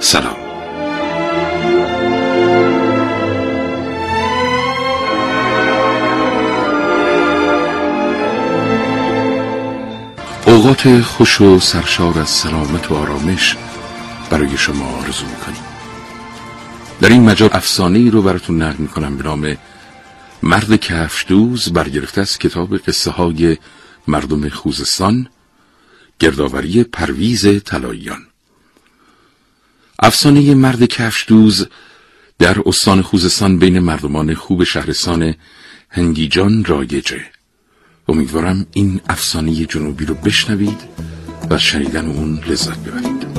سلام. اوقات خوش و سرشار از سلامت و آرامش برای شما آرزو می‌کنیم. در این مجال افسانه ای رو براتون نقل می‌کنم به نام مرد کفشدوز برگرفته از کتاب قصه های مردم خوزستان گردآوری پرویز طلاییان. افسانه مرد کفشدوز در استان خوزستان بین مردمان خوب شهرستان هنگیجان رایجه. امیدوارم این افسانه جنوبی رو بشنوید و شنیدن اون لذت ببرید.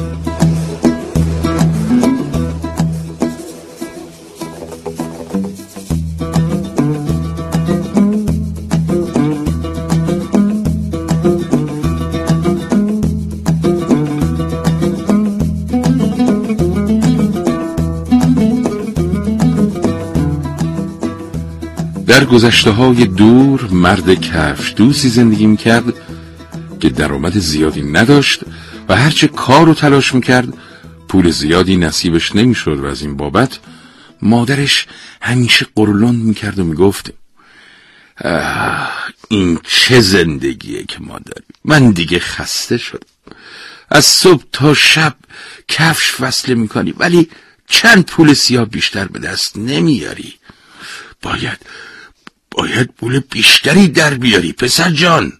در گذشته های دور مرد کفش دوستی زندگی می‌کرد که درآمد زیادی نداشت و هرچه کار و تلاش می‌کرد پول زیادی نصیبش نمی‌شد و از این بابت مادرش همیشه قرلند می‌کرد و می‌گفت این چه زندگیه که ما داریم؟ من دیگه خسته شدم. از صبح تا شب کفش فصله می‌کنی ولی چند پول سیاه بیشتر به دست نمیاری؟ باید باید پول بیشتری در بیاری پسر جان.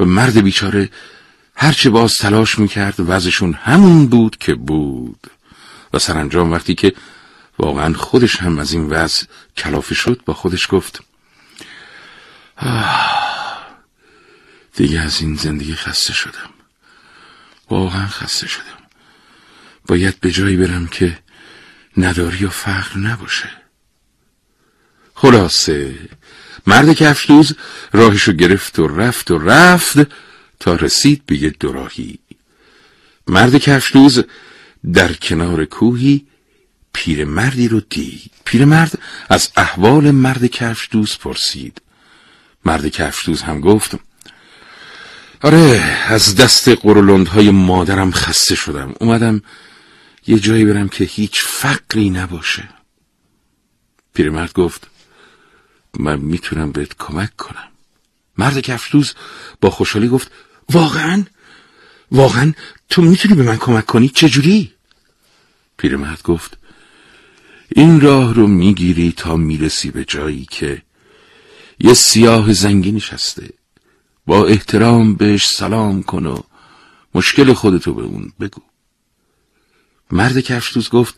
و مرد بیچاره هرچه باز تلاش می‌کرد وضعشون همون بود که بود. و سرانجام وقتی که واقعا خودش هم از این وضع کلافه شد با خودش گفت دیگه از این زندگی خسته شدم. واقعا خسته شدم. باید به جایی برم که نداری و فقر نباشه. خلاصه. مرد کفشدوز راهشو گرفت و رفت و رفت تا رسید به یه دوراهی. مرد کفشدوز در کنار کوهی پیرمردی رو دید. پیرمرد از احوال مرد کفشدوز پرسید. مرد کفشدوز هم گفت آره از دست قرولندهای مادرم خسته شدم. اومدم یه جایی برم که هیچ فقری نباشه. پیرمرد گفت من می‌تونم بهت کمک کنم. مرد کفشدوز با خوشحالی گفت واقعا؟ واقعا تو می‌تونی به من کمک کنی؟ چجوری؟ پیرمرد گفت این راه رو می‌گیری تا می‌رسی به جایی که یه سیاه زنگی نشسته. با احترام بهش سلام کن و مشکل خودتو به اون بگو. مرد کفشدوز گفت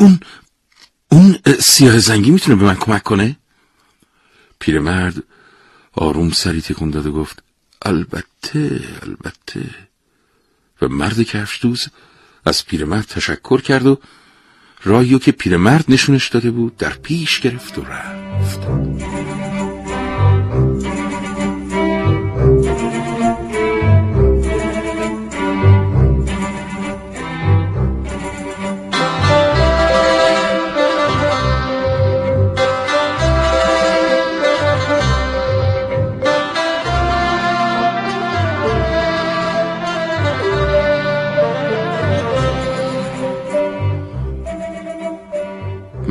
اون اون سیاه زنگی می‌تونه به من کمک کنه؟ پیرمرد آروم سری تکون داد و گفت البته البته. و مرد کفشدوز از پیرمرد تشکر کرد و راهیو که پیرمرد نشونش داده بود در پیش گرفت و رفت.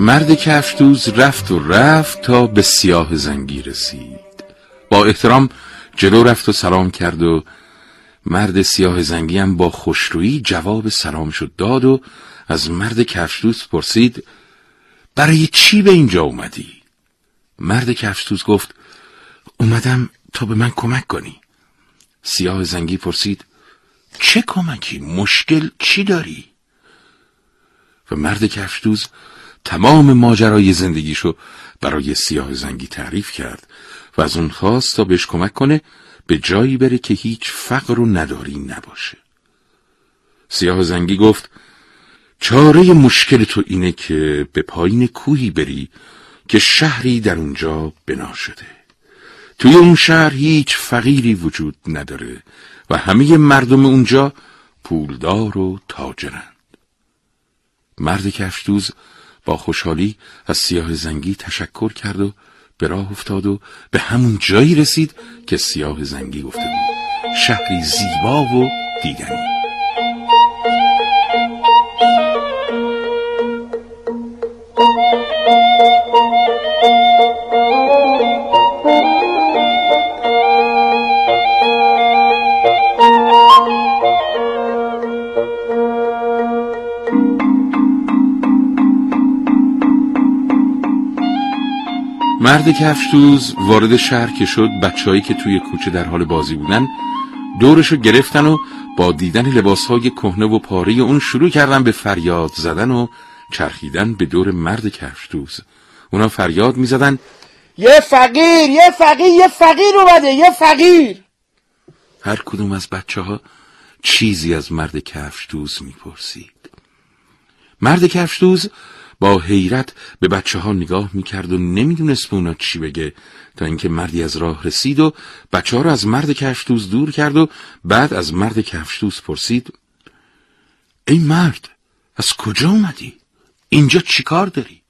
مرد کفشدوز رفت و رفت تا به سیاه زنگی رسید با احترام جلو رفت و سلام کرد و مرد سیاه زنگی هم با خوشرویی جواب سلام شد داد و از مرد کفشدوز پرسید برای چی به اینجا اومدی؟ مرد کفشدوز گفت اومدم تا به من کمک کنی سیاه زنگی پرسید چه کمکی؟ مشکل چی داری؟ و مرد کفشدوز تمام ماجرای زندگیشو برای سیاه زنگی تعریف کرد و از اون خواست تا بهش کمک کنه به جایی بره که هیچ فقر و نداری نباشه. سیاه زنگی گفت چاره مشکل تو اینه که به پایین کوهی بری که شهری در اونجا بنا شده. توی اون شهر هیچ فقیری وجود نداره و همه مردم اونجا پولدار و تاجرند. مرد کفشدوز با خوشحالی از سیاه زنگی تشکر کرد و به راه افتاد و به همون جایی رسید که سیاه زنگی گفته بود شهری زیبا و دیدنی. مرد کفشتوز وارد شهر که شد بچههایی که توی کوچه در حال بازی بودن دورشو گرفتن و با دیدن لباسهای کهنه و پاره اون شروع کردن به فریاد زدن و چرخیدن به دور مرد کفشتوز اونا فریاد می‌زدن یه فقیر یه فقیر یه فقیر اومده یه فقیر! هر کدوم از بچه ها چیزی از مرد کفشتوز می‌پرسید. مرد کفشتوز با حیرت به بچه ها نگاه می‌کرد و نمی‌دونست به اونا چی بگه تا اینکه مردی از راه رسید و بچه ها رو از مرد کفشتوز دور کرد و بعد از مرد کفشتوز پرسید ای مرد از کجا اومدی؟ اینجا چیکار داری؟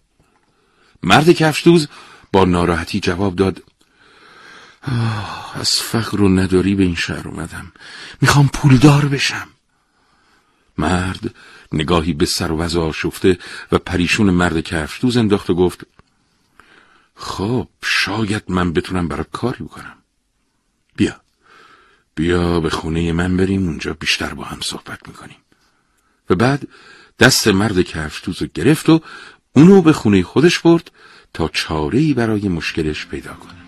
مرد کفشتوز با ناراحتی جواب داد از فقر و نداری به این شهر اومدم می‌خوام پولدار بشم مرد نگاهی به سر و وضع آشفته و پریشون مرد کفشدوز انداخت و گفت خب شاید من بتونم برای کاری بکنم. بیا بیا به خونه من بریم اونجا بیشتر با هم صحبت می‌کنیم. و بعد دست مرد کفشدوز رو گرفت و اونو به خونه خودش برد تا چاره برای مشکلش پیدا کنه.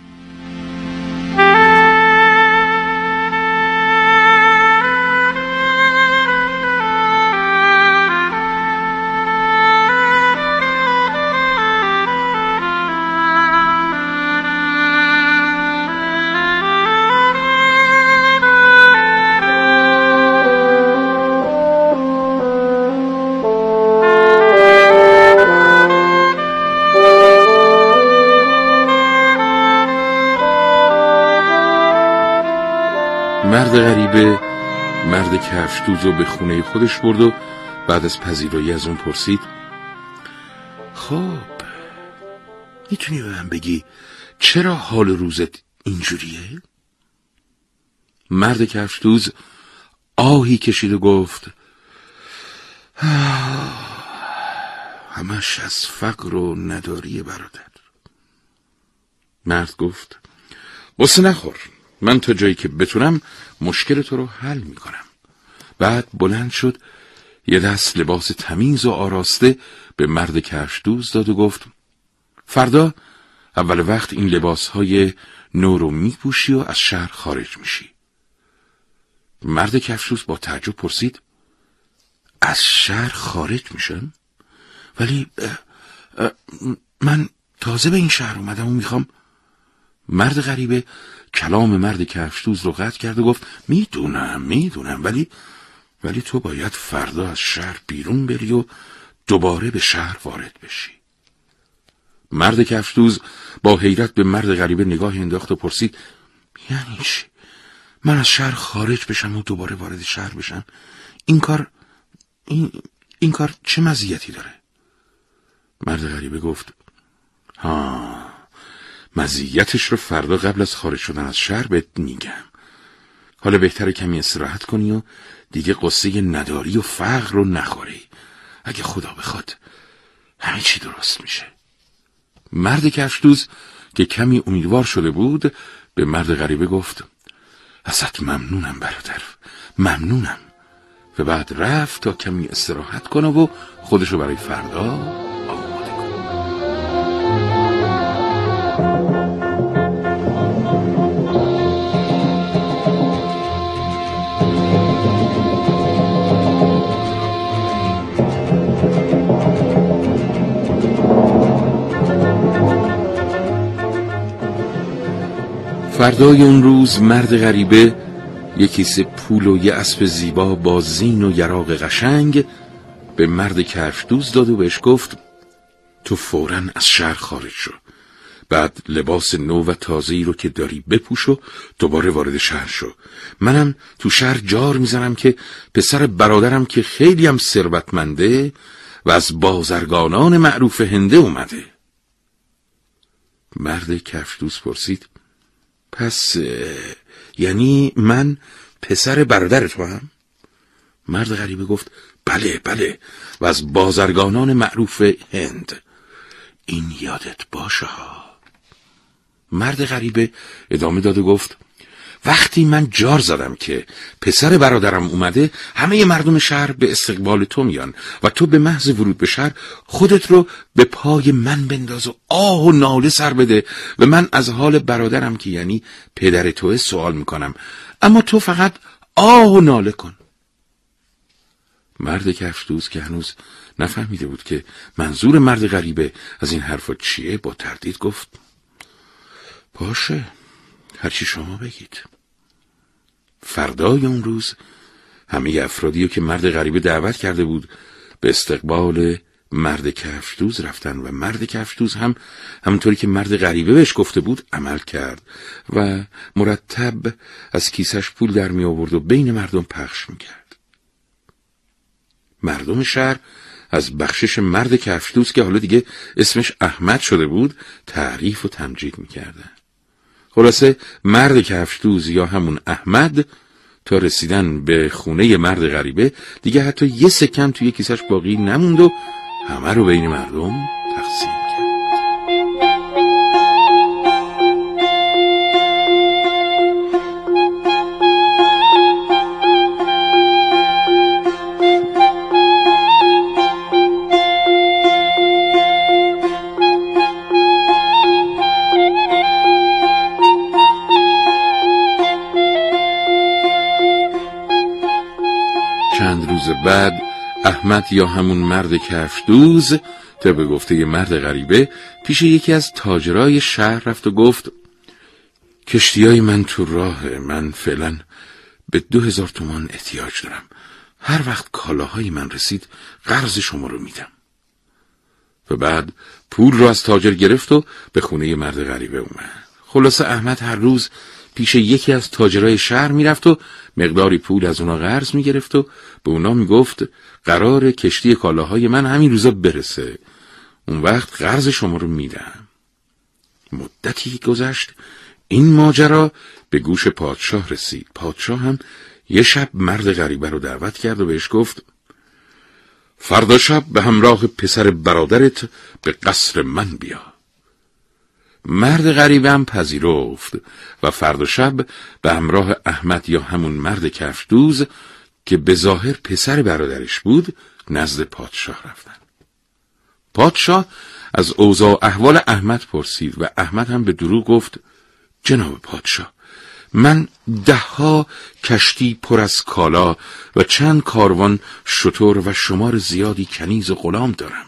مرد غریبه مرد کفشدوز رو به خونه خودش برد و بعد از پذیرایی از اون پرسید خب می‌تونی به من بگی چرا حال روزت اینجوریه؟ مرد کفشدوز آهی کشید و گفت همش از فقر و نداری برادر مرد گفت بسه نخور من تا جایی که بتونم مشکل تو رو حل می‌کنم. بعد بلند شد یه دست لباس تمیز و آراسته به مرد کفشدوز داد و گفت فردا اول وقت این لباس های نو رو میپوشی و از شهر خارج میشی. مرد کفشدوز با تعجب پرسید از شهر خارج میشم؟ ولی من تازه به این شهر اومدم و می‌خوام. مرد غریبه کلام مرد کفشتوز رو قطع کرد و گفت می‌دونم می‌دونم ولی ولی تو باید فردا از شهر بیرون بری و دوباره به شهر وارد بشی مرد کفشتوز با حیرت به مرد غریبه نگاه انداخت و پرسید یعنی چی؟ من از شهر خارج بشم و دوباره وارد شهر بشم این کار این, این کار چه مزیتی داره؟ مرد غریبه گفت ها مزیتش رو فردا قبل از خارج شدن از شهر بهت میگم. حالا بهتره کمی استراحت کنی و دیگه قصه نداری و فقر رو نخوری. اگه خدا بخواد همه چی درست میشه. مرد کفشدوز که کمی امیدوار شده بود به مرد غریبه گفت ازت ممنونم برادر ممنونم. و بعد رفت تا کمی استراحت کنه و خودشو برای فردا فردای اون روز مرد غریبه یه کیسه پول و یه اسب زیبا با زین و یراق قشنگ به مرد کفش دوز داد و بهش گفت تو فورا از شهر خارج شو. بعد لباس نو و تازه‌ای رو که داری بپوش و دوباره وارد شهر شو. منم تو شهر جار می‌زنم که پسر برادرم که خیلی هم ثروتمنده و از بازرگانان معروف هنده اومده. مرد کفشدوز پرسید پس یعنی من پسر برادر تو هم؟ مرد غریبه گفت بله بله و از بازرگانان معروف هند این یادت باشه ها مرد غریبه ادامه داد و گفت وقتی من جار زدم که پسر برادرم اومده همه مردم شهر به استقبال تو میان و تو به محض ورود به شهر خودت رو به پای من بنداز و آه و ناله سر بده و من از حال برادرم که یعنی پدر توه سوال می‌کنم. اما تو فقط آه و ناله کن. مرد کفشدوز که هنوز نفهمیده بود که منظور مرد غریبه از این حرفا چیه با تردید گفت باشه. هرچی شما بگید فردای اون روز همه افرادی که مرد غریبه دعوت کرده بود به استقبال مرد کفشدوز رفتن و مرد کفشدوز هم همونطوری که مرد غریبه بهش گفته بود عمل کرد و مرتب از کیسش پول در می آورد و بین مردم پخش می کرد. مردم شهر از بخشش مرد کفشدوز که حالا دیگه اسمش احمد شده بود تعریف و تمجید می کردن. خلاصه مرد کفشدوز یا همون احمد تا رسیدن به خونه مرد غریبه دیگه حتی یه سکم توی کیسش باقی نموند و همه رو بین مردم تقسیم. بعد احمد یا همون مرد کفشدوز تا به گفته مرد غریبه پیش یکی از تاجرای شهر رفت و گفت کشتیای من تو راه من فعلا به دو هزار تومان احتیاج دارم. هر وقت کالاهای من رسید قرض شما رو میدم. و بعد پول رو از تاجر گرفت و به خونه مرد غریبه اومد. خلاصه احمد هر روز پیش یکی از تاجرای شهر می‌رفت و مقداری پول از اونا قرض می‌گرفت و به اونا می‌گفت قرار کشتی کالاهای من همین روزا برسه. اون وقت قرض شما رو میدم. مدتی گذشت. این ماجرا به گوش پادشاه رسید. پادشاه هم یه شب مرد غریبه رو دعوت کرد و بهش گفت فردا شب به همراه پسر برادرت به قصر من بیا مرد غریبه هم پذیرفت و فردا شب به همراه احمد یا همون مرد کفدوز که به ظاهر پسر برادرش بود نزد پادشاه رفتن. پادشاه از اوضاع احوال احمد پرسید و احمد هم به دروغ گفت جناب پادشاه من دهها کشتی پر از کالا و چند کاروان شطور و شمار زیادی کنیز و غلام دارم.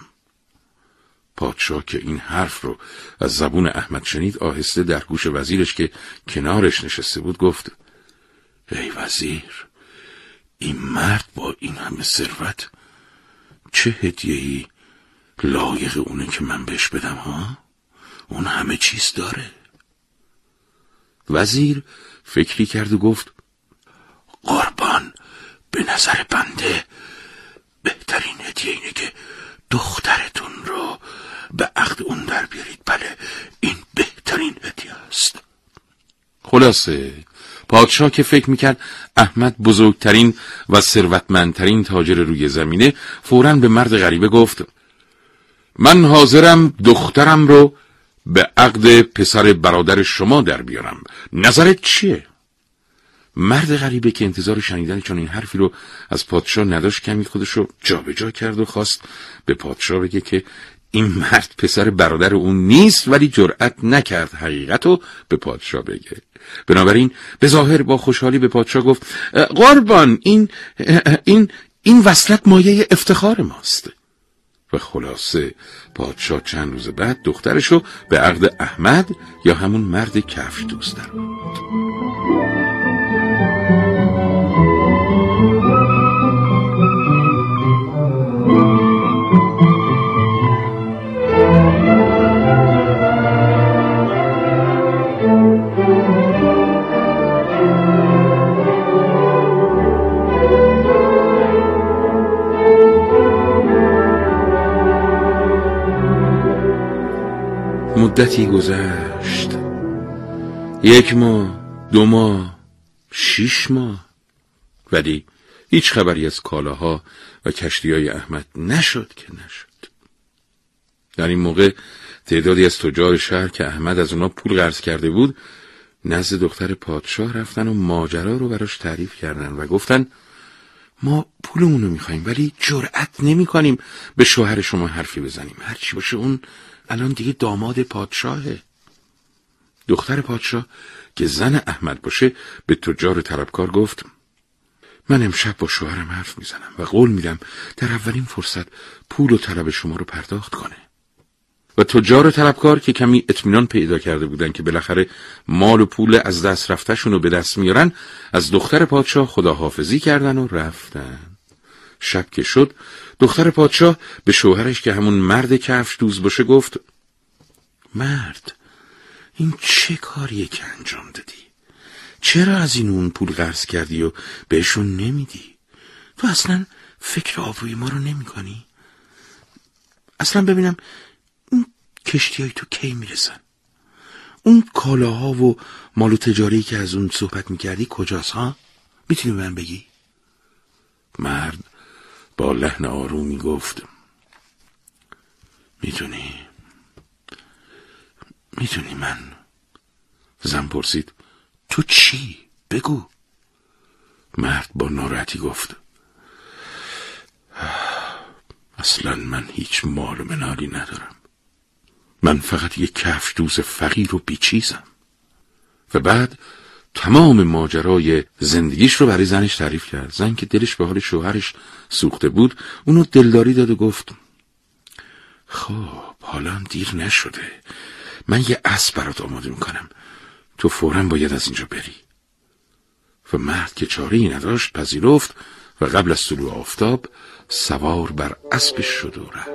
پادشاه که این حرف رو از زبون احمد شنید آهسته در گوش وزیرش که کنارش نشسته بود گفت ای وزیر این مرد با این همه ثروت چه هدیهی لایق اونه که من بهش بدم ها؟ اون همه چیز داره. وزیر فکری کرد و گفت قربان به نظر بنده بهترین هدیه اینه که دخترتون رو به عقد اون در بیارید بله این بهترین هدیه است خلاصه. پادشاه که فکر می‌کرد احمد بزرگترین و ثروتمندترین تاجر روی زمینه فورا به مرد غریبه گفت من حاضرم دخترم رو به عقد پسر برادر شما در بیارم. نظرت چیه؟ مرد غریبه که انتظار شنیدن چون این حرفی رو از پادشاه نداشت کمی خودش رو جابجا کرد و خواست به پادشاه بگه که این مرد پسر برادر اون نیست ولی جرأت نکرد حقیقت رو به پادشاه بگه. بنابراین به ظاهر با خوشحالی به پادشاه گفت قربان این این این وصلت مایه افتخار ماست. و خلاصه پادشاه چند روز بعد دخترشو به عقد احمد یا همون مرد کفش دوست در مدتی گذشت. یک ماه دو ماه شیش ماه. ولی هیچ خبری از کالاها و کشتی های احمد نشد که نشد. در این موقع تعدادی از تجار شهر که احمد از اونا پول قرض کرده بود نزد دختر پادشاه رفتن و ماجرا رو براش تعریف کردن و گفتن ما پولمون رو می‌خوایم ولی جرأت نمی کنیم به شوهر شما حرفی بزنیم. هرچی باشه اون الان دیگه داماد پادشاهه. دختر پادشاه که زن احمد باشه به تجار طلبکار گفت من امشب با شوهرم حرف می‌زنم و قول میدم در اولین فرصت پول و طلب شما رو پرداخت کنه. و تجار طلبکار که کمی اطمینان پیدا کرده بودن که بالاخره مال و پول از دست رفتهشون رو به دست میارن از دختر پادشاه خداحافظی کردن و رفتن. شب که شد دختر پادشاه به شوهرش که همون مرد کفش دوز باشه گفت مرد این چه کاریه که انجام دادی چرا از این اون پول قرض کردی و بهشون نمیدی تو اصلا فکر آبروی ما رو نمی کنی؟ اصلا ببینم اون کشتی های تو کی می‌رسن اون کالاها و مال و تجاری که از اون صحبت می‌کردی کجاست ها؟ می‌تونی من بگی؟ مرد با لحن آرومی گفت می‌تونی؟ می‌تونی من؟ زن پرسید تو چی؟ بگو. مرد با ناراحتی گفت اصلا من هیچ مال و منالی ندارم. من فقط یک کفش دوز فقیر و بیچیزم. و بعد تمام ماجرای زندگیش رو برای زنش تعریف کرد. زن که دلش به حال شوهرش سوخته بود اونو دلداری داد و گفت خب حالا دیر نشده. من یه اسب برات آماده می‌کنم. تو فورا باید از اینجا بری. و مرد که چاره ای نداشت پذیرفت و قبل از طلوع آفتاب سوار بر اسبش شد و رفت.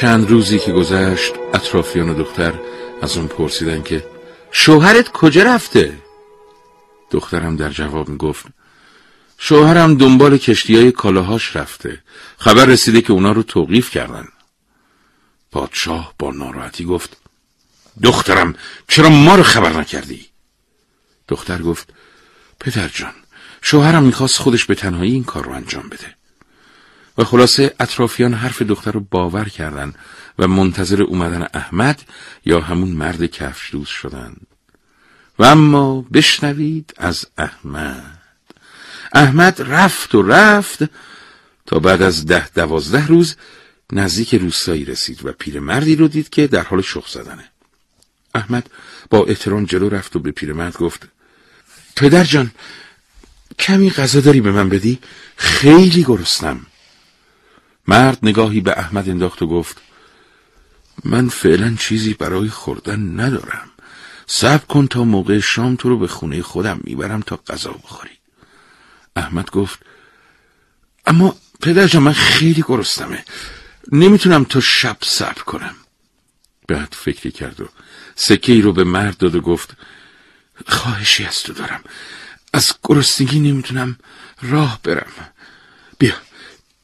چند روزی که گذشت اطرافیان و دختر از اون پرسیدن که شوهرت کجا رفته؟ دخترم در جواب گفت شوهرم دنبال کشتی های کالاهاش رفته خبر رسیده که اونا رو توقیف کردن پادشاه با ناراحتی گفت دخترم چرا ما رو خبر نکردی؟ دختر گفت پدر جان شوهرم می‌خواست خودش به تنهایی این کار رو انجام بده و خلاصه اطرافیان حرف دختر رو باور کردند و منتظر اومدن احمد یا همون مرد کفش دوست شدند و اما بشنوید از احمد. احمد رفت و رفت تا بعد از ده دوازده روز نزدیک روستایی رسید و پیرمردی رو دید که در حال شخ زدنه. احمد با احترام جلو رفت و به پیرمرد گفت پدر جان کمی غذا داری به من بدی؟ خیلی گرسنم. مرد نگاهی به احمد انداخت و گفت من فعلا چیزی برای خوردن ندارم. صبر کن تا موقع شام تو رو به خونه خودم می‌برم تا غذا بخوری. احمد گفت اما پدر من خیلی گرستمه نمی‌تونم تا شب صبر کنم. بعد فکری کرد و سکه ای رو به مرد داد و گفت خواهشی از تو دارم. از گرسنگی نمی‌تونم راه برم. بیا.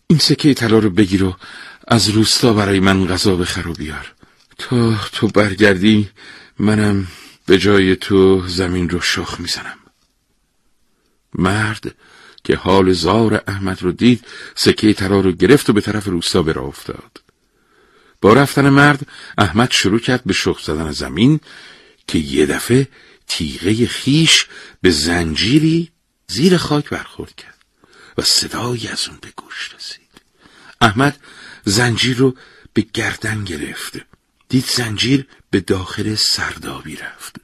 این سکه طلا رو بگیر و از روستا برای من غذا بخر و بیار. تا تو برگردی منم به جای تو زمین رو شخ می‌زنم. مرد که حال زار احمد رو دید سکه طلا رو گرفت و به طرف روستا به افتاد. با رفتن مرد احمد شروع کرد به شخ زدن زمین که یه دفعه تیغه خیش به زنجیری زیر خاک برخورد کرد. و صدایی از اون به گوش رسید. احمد زنجیر رو به گردن گرفت. دید زنجیر به داخل سردابی رفت.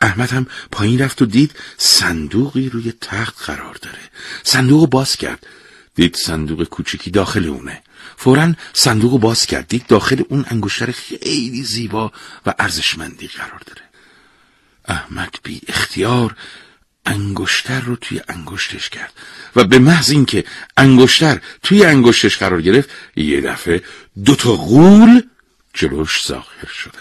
احمد هم پایین رفت و دید صندوقی روی تخت قرار داره. صندوق باز کرد. دید صندوق کوچکی داخل اونه. فورا صندوق باز کرد. دید داخل اون انگشتر خیلی زیبا و ارزشمندی قرار داره. احمد بی اختیار انگشتر رو توی انگشتش کرد و به محض اینکه انگشتر توی انگشتش قرار گرفت یه دفعه دو تا غول جلوش ظاهر شده.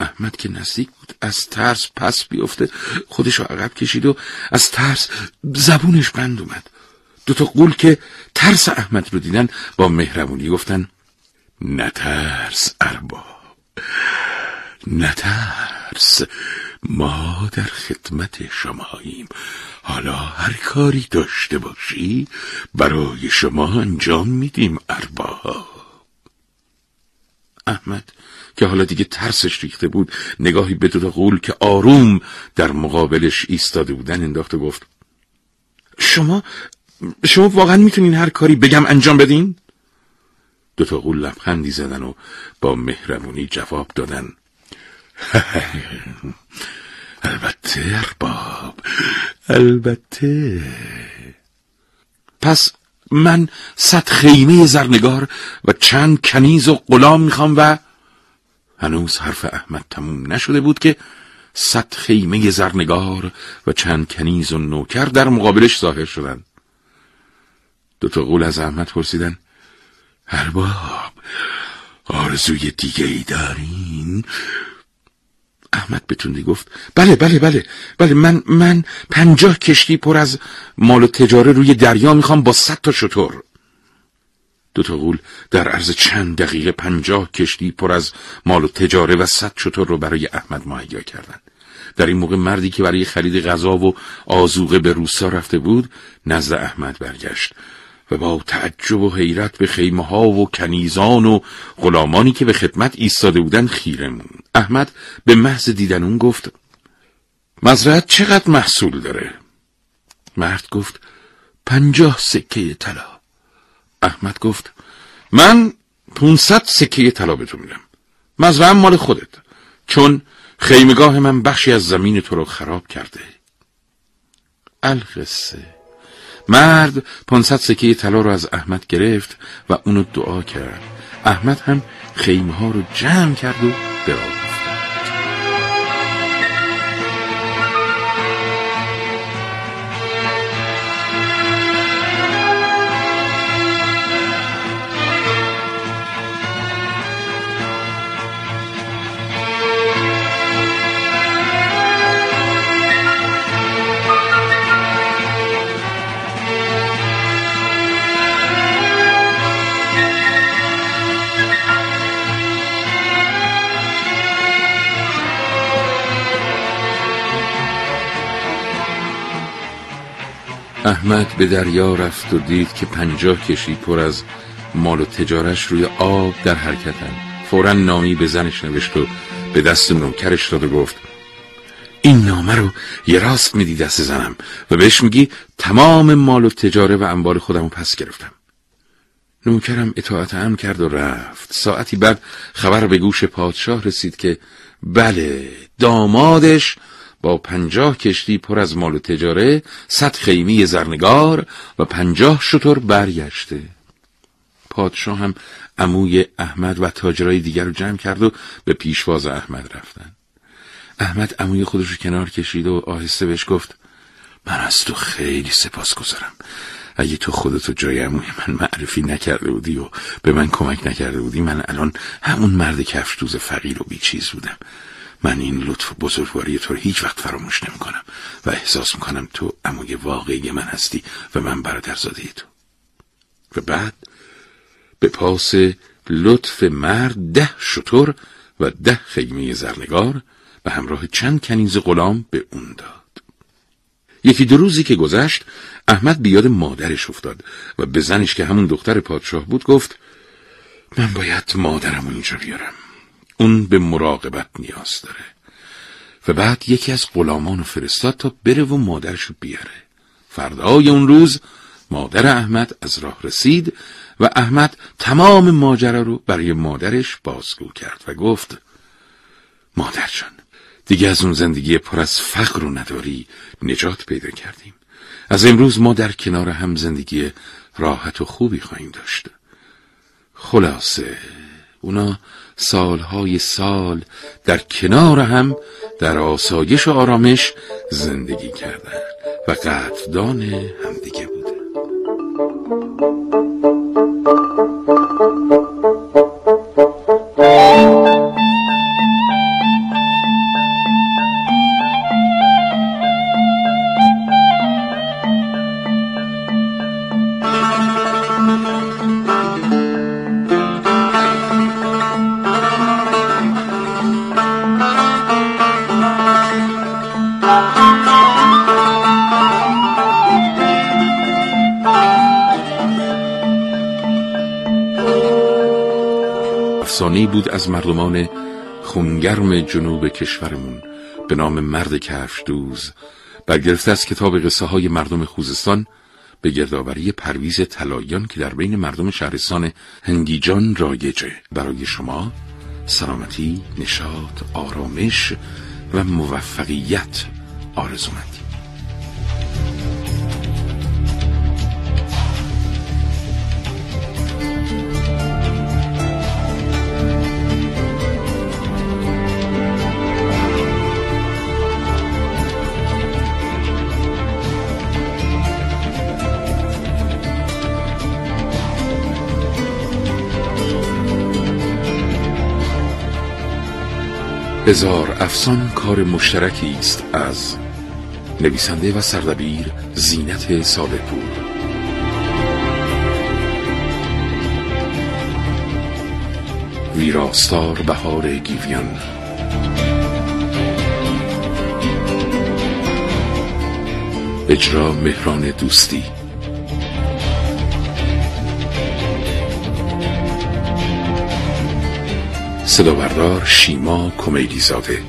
احمد که نزدیک بود از ترس پس بیفته خودش رو عقب کشید و از ترس زبونش بند اومد. دوتا قول که ترس احمد رو دیدن با مهربونی گفتن نترس ارباب نترس. ما در خدمت شماییم حالا هر کاری داشته باشی برای شما انجام میدیم ارباب. احمد که حالا دیگه ترسش ریخته بود نگاهی به قول که آروم در مقابلش ایستاده بودن انداخت و گفت شما شما واقعا می‌تونین هر کاری بگم انجام بدین؟ دوتا قول لبخندی زدن و با مهربونی جواب دادن. البته ارباب البته. پس من صد خیمه زرنگار و چند کنیز و غلام می‌خوام و هنوز حرف احمد تموم نشده بود که صد خیمه زرنگار و چند کنیز و نوکر در مقابلش ظاهر شدند دوتا قول از احمد پرسیدن. ارباب آرزوی دیگه ای دارین؟ احمد به گفت بله بله بله بله من من پنجاه کشتی پر از مال و تجاره روی دریا می‌خوام با صد تا شطور دوتا قول در عرض چند دقیقه پنجاه کشتی پر از مال و تجاره و صد شطور رو برای احمد مهیا کردند. در این موقع مردی که برای خرید غذا و آزوقه به روسا رفته بود نزد احمد برگشت. و با تعجب و حیرت به خیمه ها و کنیزان و غلامانی که به خدمت ایستاده بودن خیره موند. احمد به محض دیدن اون گفت مزرعت چقدر محصول داره؟ مرد گفت پنجاه سکه طلا. احمد گفت من پونصد سکه طلا به تو میدم. مزرعم مال خودت چون خیمگاه من بخشی از زمین تو رو خراب کرده. القصه مرد 500 سکه طلا رو از احمد گرفت و اونو دعا کرد. احمد هم خیمه ها رو جمع کرد و برآورد احمد به دریا رفت و دید که پنجاه کشی پر از مال و تجارش روی آب در حرکتن فورا نامی به زنش نوشت و به دست نوکرش داد و گفت این نامه رو یه راست میدی دست زنم و بهش میگی تمام مال و تجاره و انبار خودم رو پس گرفتم. نوکرم اطاعت هم کرد و رفت. ساعتی بعد خبر به گوش پادشاه رسید که بله دامادش با پنجاه کشتی پر از مال و تجاره صد خیمی زرنگار و پنجاه شطور برگشته. پادشاه هم عموی احمد و تاجرای دیگر رو جمع کرد و به پیشواز احمد رفتن. احمد عموی خودش رو کنار کشید و آهسته بهش گفت من از تو خیلی سپاس گذارم. اگه تو خودتو جای عموی من معرفی نکرده بودی و به من کمک نکرده بودی من الان همون مرد کفش دوز فقیر و بیچیز بودم. من این لطف و بزرگواری تو رو هیچ وقت فراموش نمی کنم و احساس می‌کنم تو اموی واقعی من هستی و من برادرزاده تو. و بعد به پاس لطف مرد ده شطور و ده خیمه زرنگار و همراه چند کنیز غلام به اون داد. یکی دو روزی که گذشت احمد بیاد مادرش افتاد و به زنش که همون دختر پادشاه بود گفت من باید مادرم اینجا بیارم. اون به مراقبت نیاز داره. و بعد یکی از غلامان فرستاد تا بره و مادرش بیاره. فردای اون روز مادر احمد از راه رسید و احمد تمام ماجرا رو برای مادرش بازگو کرد و گفت مادر جان دیگه از اون زندگی پر از فقر و نداری نجات پیدا کردیم. از امروز ما در کنار هم زندگی راحت و خوبی خواهیم داشت. خلاصه اونا سالهای سال در کنار هم در آسایش و آرامش زندگی کردند و قدردان همدیگه بوده افسانه بود از مردمان خونگرم جنوب کشورمون به نام مرد کفش دوز. برگرفته از کتاب قصه های مردم خوزستان به گردآوری پرویز طلایان که در بین مردم شهرستان هنگیجان رایجه. برای شما سلامتی، نشاط، آرامش و موفقیت آرزومندی هزار افسان کار مشترکی است از نویسنده و سردبیر زینت صالح ویراستار بهار گیویان. اجرا مهران دوستی. صدا بردار شیما کمیلی زاده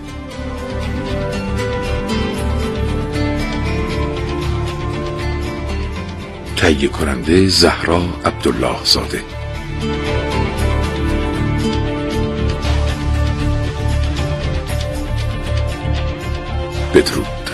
تهیه کننده زهرا عبدالله زاده. بدرود.